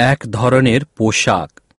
এক ধরনের পোশাক।